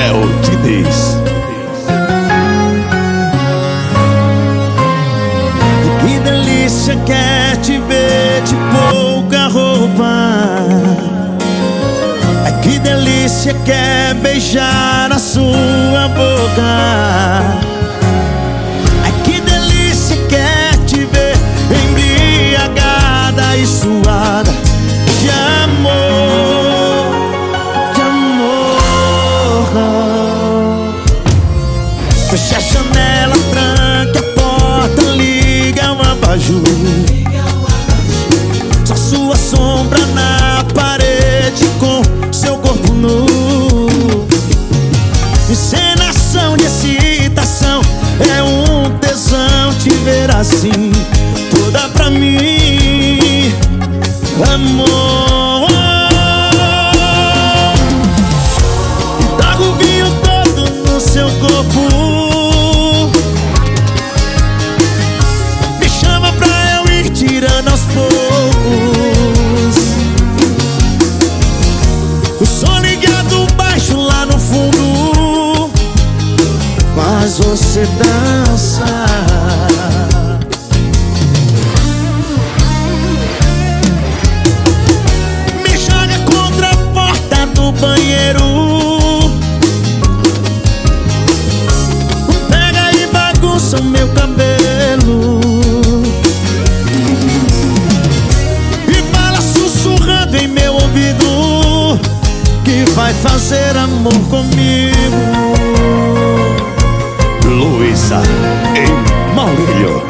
É Miguel Diniz. Que delícia quer é te ver de pouca roupa. Que delícia quer é beijar a sua boca. O abajur. Só sua sombra na parede com seu corpo nu. Encenação de excitação é um tesão te ver assim, toda pra mim, faz você dançar. Me joga contra a porta do banheiro. Pega e bagunça o meu cabelo. E fala sussurrando em meu ouvido que vai fazer amor comigo. Luísa em Maurílio.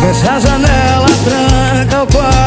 Fecha a janela, tranca o quarto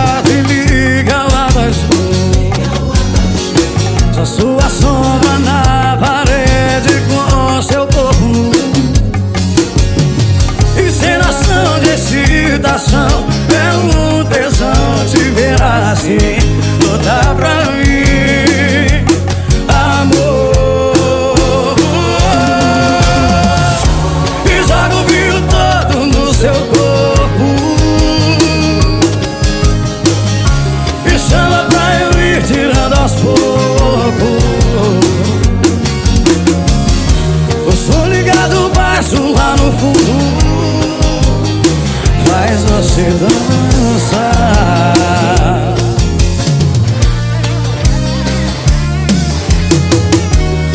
Faz você dançar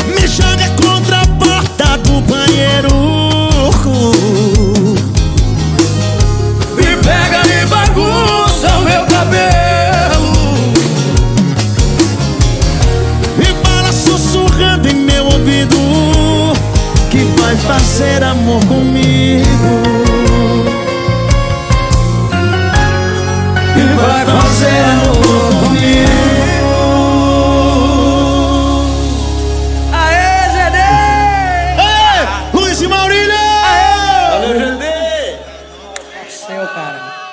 Me joga contra a porta do banheiro. Vai fazer amor comigo vai fazer amor comigo Aê, GD! Aê, Luiz e Maurílio! Aê! Valeu, GD! É seu, cara.